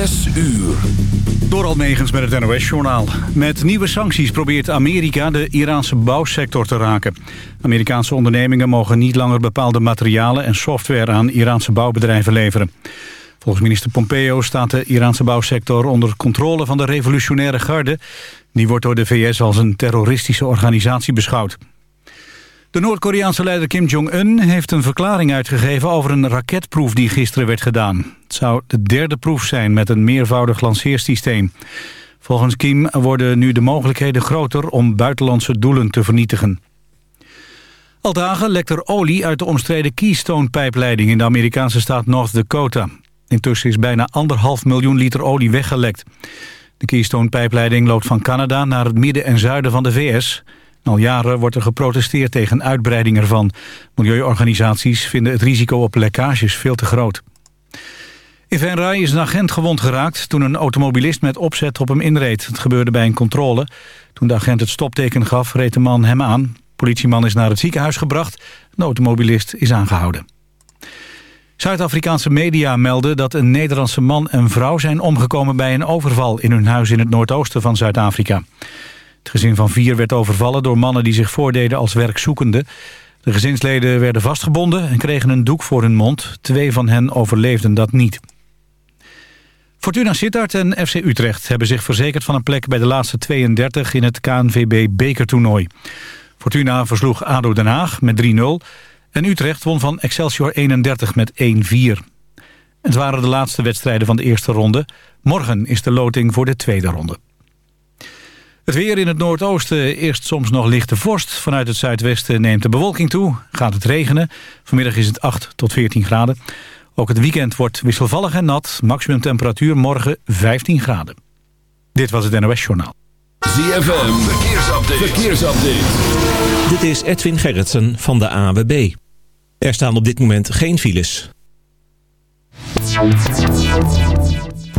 Zes uur. Door Almegens met het NOS-journaal. Met nieuwe sancties probeert Amerika de Iraanse bouwsector te raken. Amerikaanse ondernemingen mogen niet langer bepaalde materialen en software aan Iraanse bouwbedrijven leveren. Volgens minister Pompeo staat de Iraanse bouwsector onder controle van de revolutionaire garde. Die wordt door de VS als een terroristische organisatie beschouwd. De Noord-Koreaanse leider Kim Jong-un heeft een verklaring uitgegeven over een raketproef die gisteren werd gedaan. Het zou de derde proef zijn met een meervoudig lanceersysteem. Volgens Kim worden nu de mogelijkheden groter om buitenlandse doelen te vernietigen. Al dagen lekt er olie uit de omstreden Keystone-pijpleiding in de Amerikaanse staat North Dakota. Intussen is bijna anderhalf miljoen liter olie weggelekt. De Keystone-pijpleiding loopt van Canada naar het midden en zuiden van de VS... Al jaren wordt er geprotesteerd tegen uitbreiding ervan. Milieuorganisaties vinden het risico op lekkages veel te groot. In Venray is een agent gewond geraakt toen een automobilist met opzet op hem inreed. Het gebeurde bij een controle. Toen de agent het stopteken gaf, reed de man hem aan. De politieman is naar het ziekenhuis gebracht. De automobilist is aangehouden. Zuid-Afrikaanse media melden dat een Nederlandse man en vrouw zijn omgekomen bij een overval in hun huis in het noordoosten van Zuid-Afrika. Het gezin van vier werd overvallen door mannen die zich voordeden als werkzoekenden. De gezinsleden werden vastgebonden en kregen een doek voor hun mond. Twee van hen overleefden dat niet. Fortuna Sittard en FC Utrecht hebben zich verzekerd van een plek bij de laatste 32 in het KNVB bekertoernooi. Fortuna versloeg ADO Den Haag met 3-0 en Utrecht won van Excelsior 31 met 1-4. Het waren de laatste wedstrijden van de eerste ronde. Morgen is de loting voor de tweede ronde. Het weer in het noordoosten eerst soms nog lichte vorst. Vanuit het zuidwesten neemt de bewolking toe. Gaat het regenen. Vanmiddag is het 8 tot 14 graden. Ook het weekend wordt wisselvallig en nat. Maximum temperatuur morgen 15 graden. Dit was het NOS Journaal. ZFM, verkeersupdate. verkeersupdate. Dit is Edwin Gerritsen van de AWB. Er staan op dit moment geen files.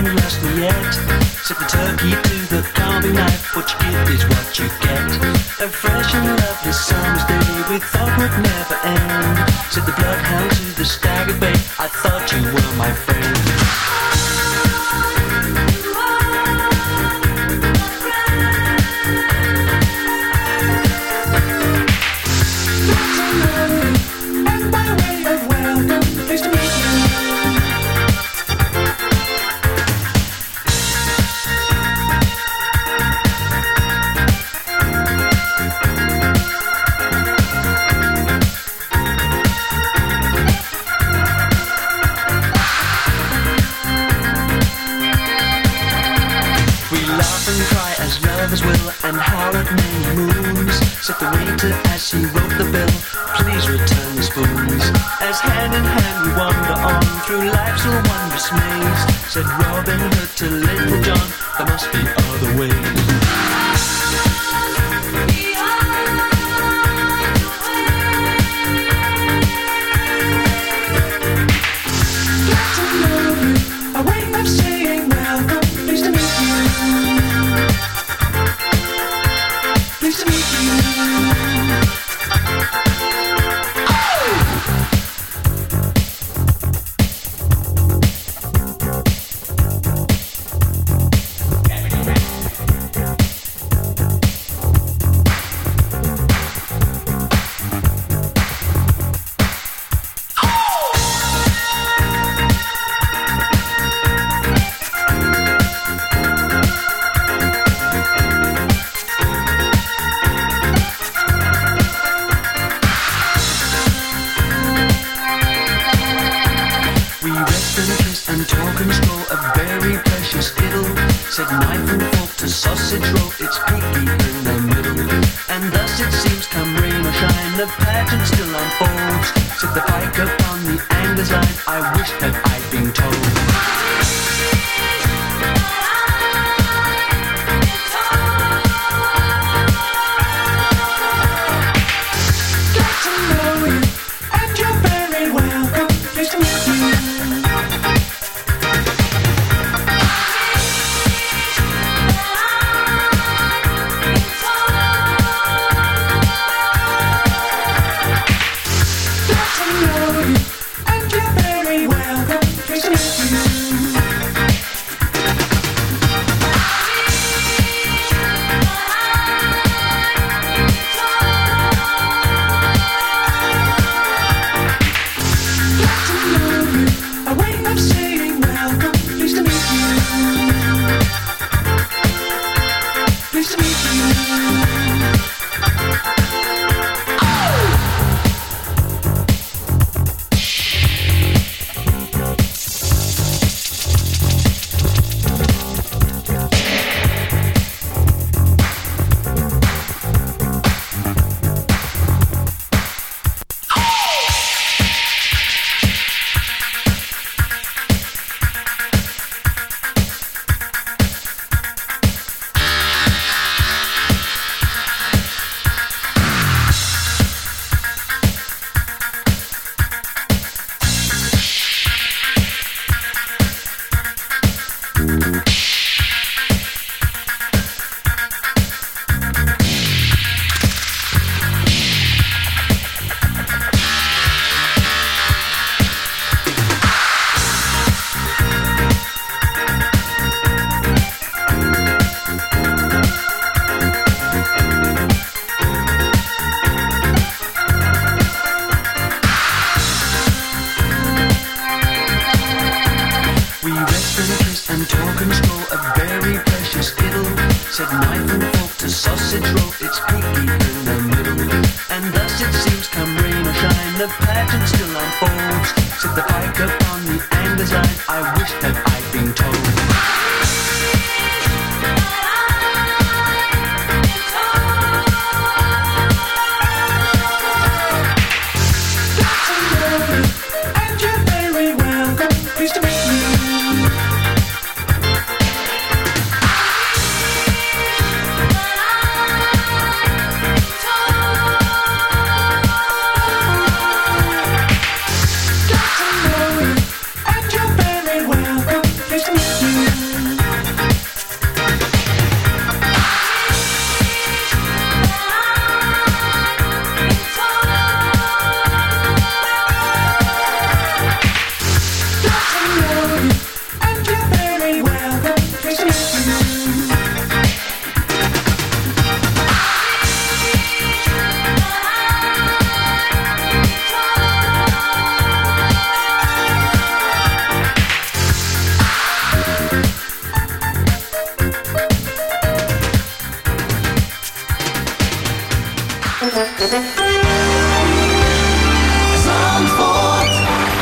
endlessly yet. Set the turkey to the carving knife. What you give is what you get. A fresh and lovely summer's day we thought would never end. Said the bloodhound to the stag at bay. I thought you were my friend. who wrote the bill, please return the spoons. As hand in hand we wander on through life's wondrous maze, said Robin Hood to Little John, there must be other ways. the pageant still unfolds. Sit the pike upon the angler's line. I wish that I'd been told.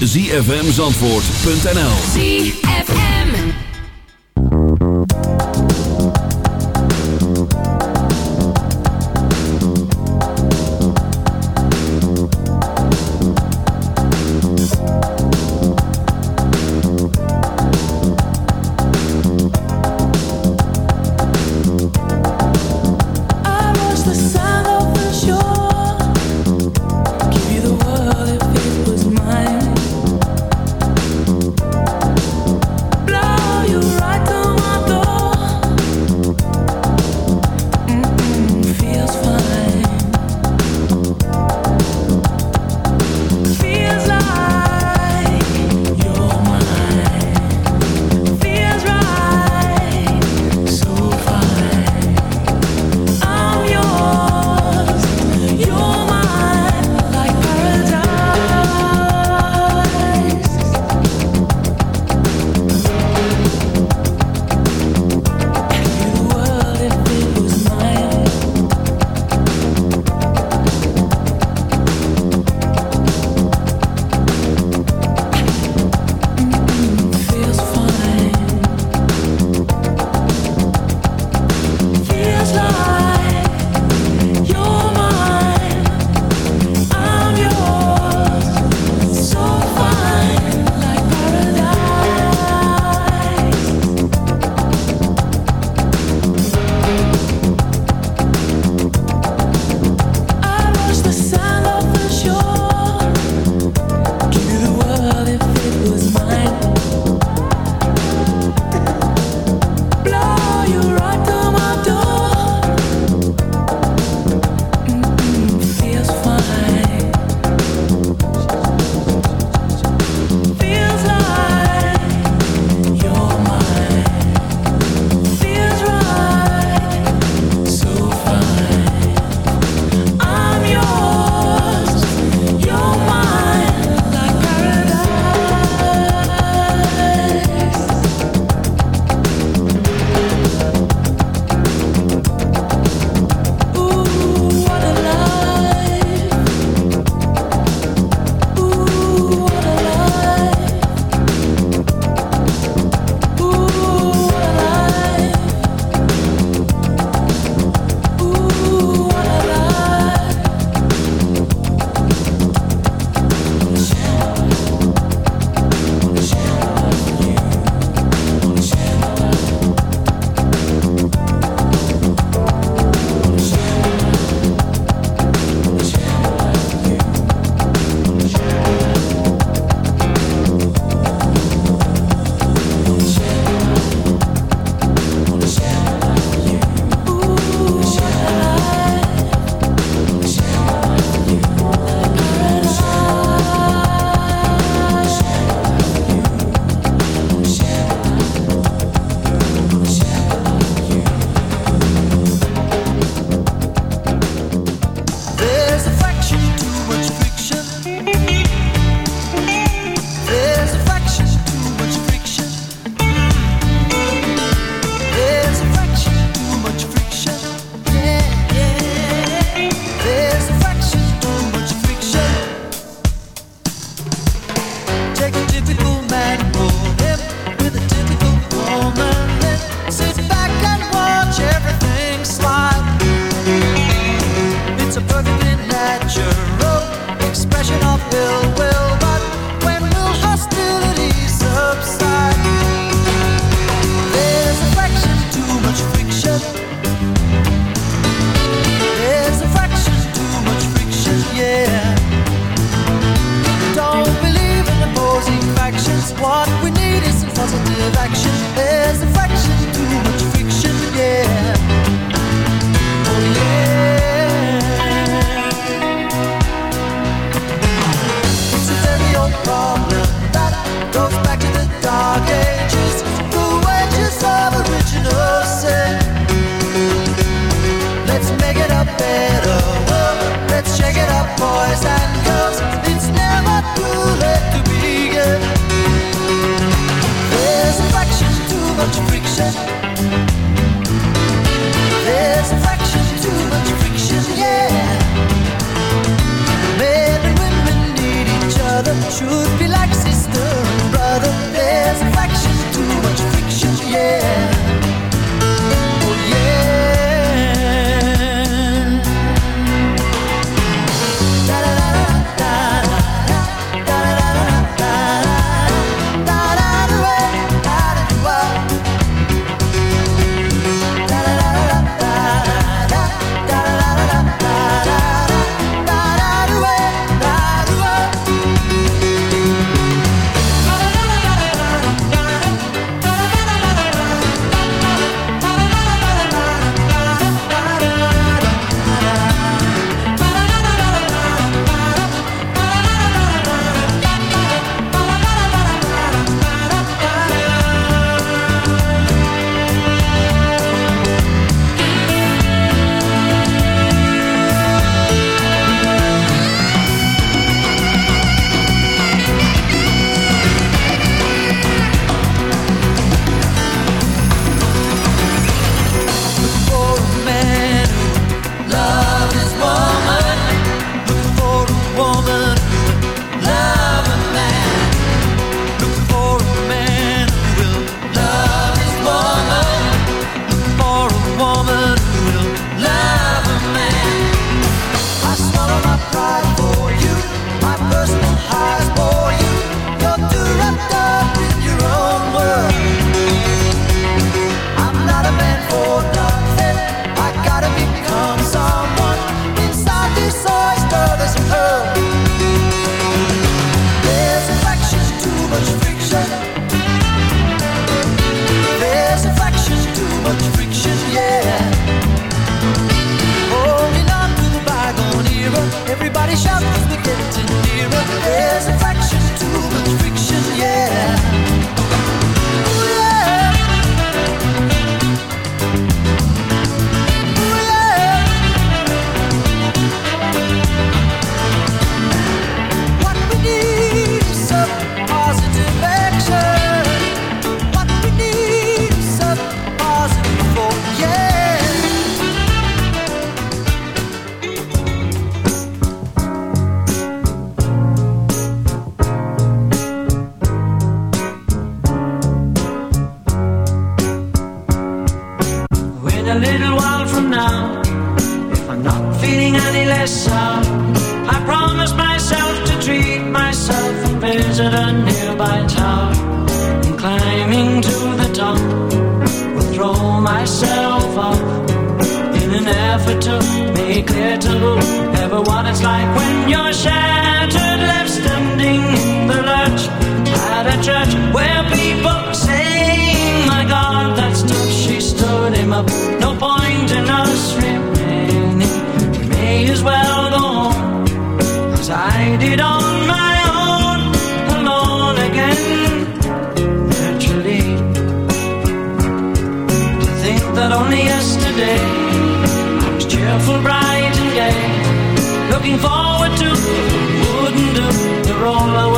www.zfmzandvoort.nl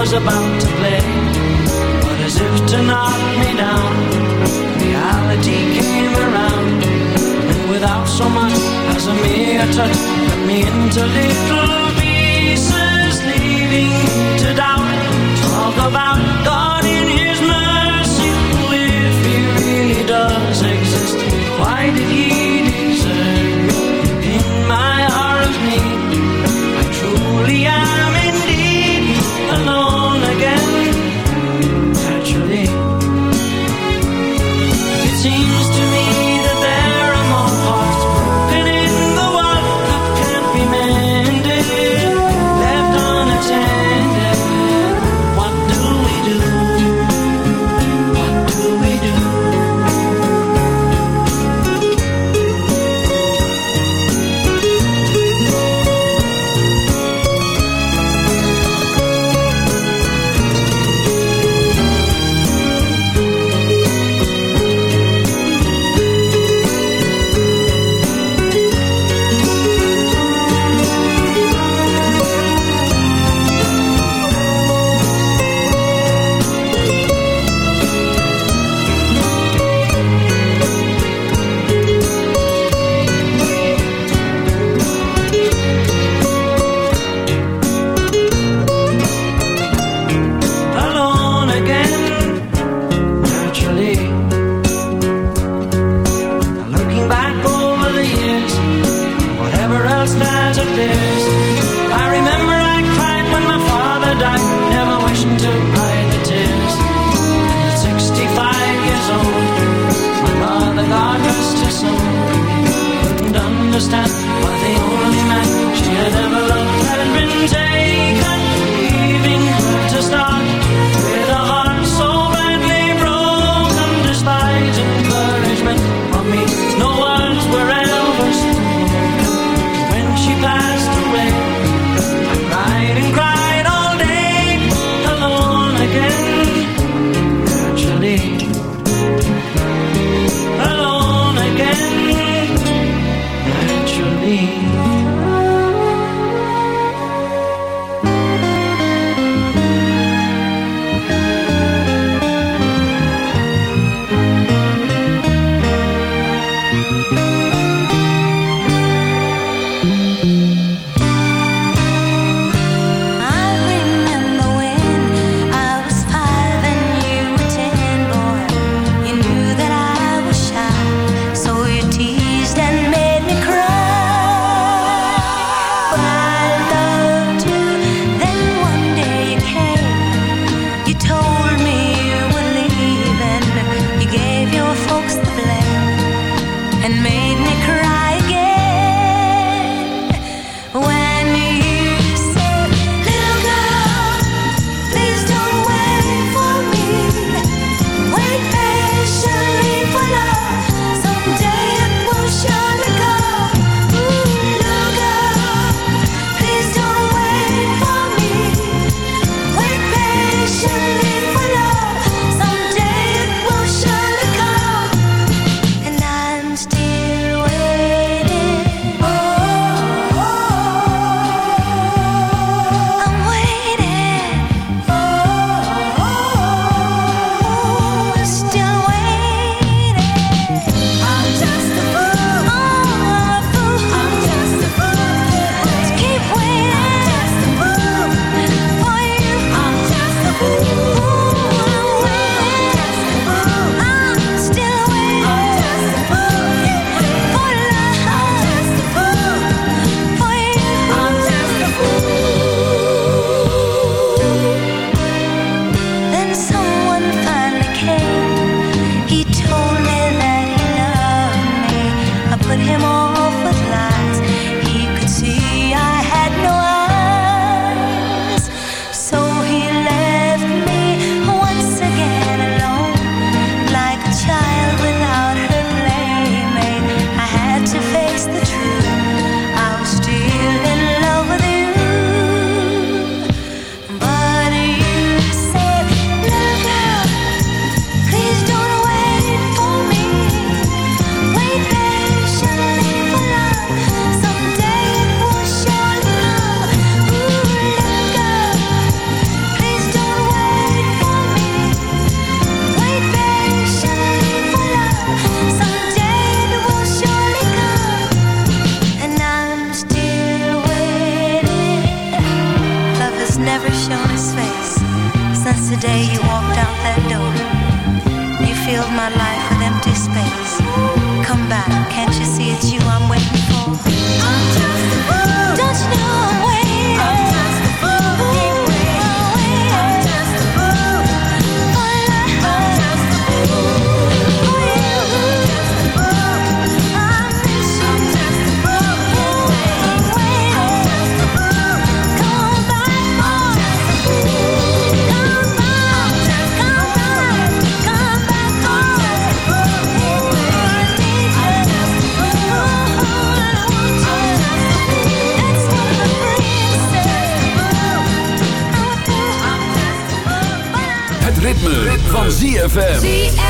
was about to play. But as if to knock me down Reality came around. And without so much as a mere touch Cut me into little pieces Leaving to doubt. Talk about God on his face. Since the day you walked out that door, you filled my life with empty space. Come back. van ZFM.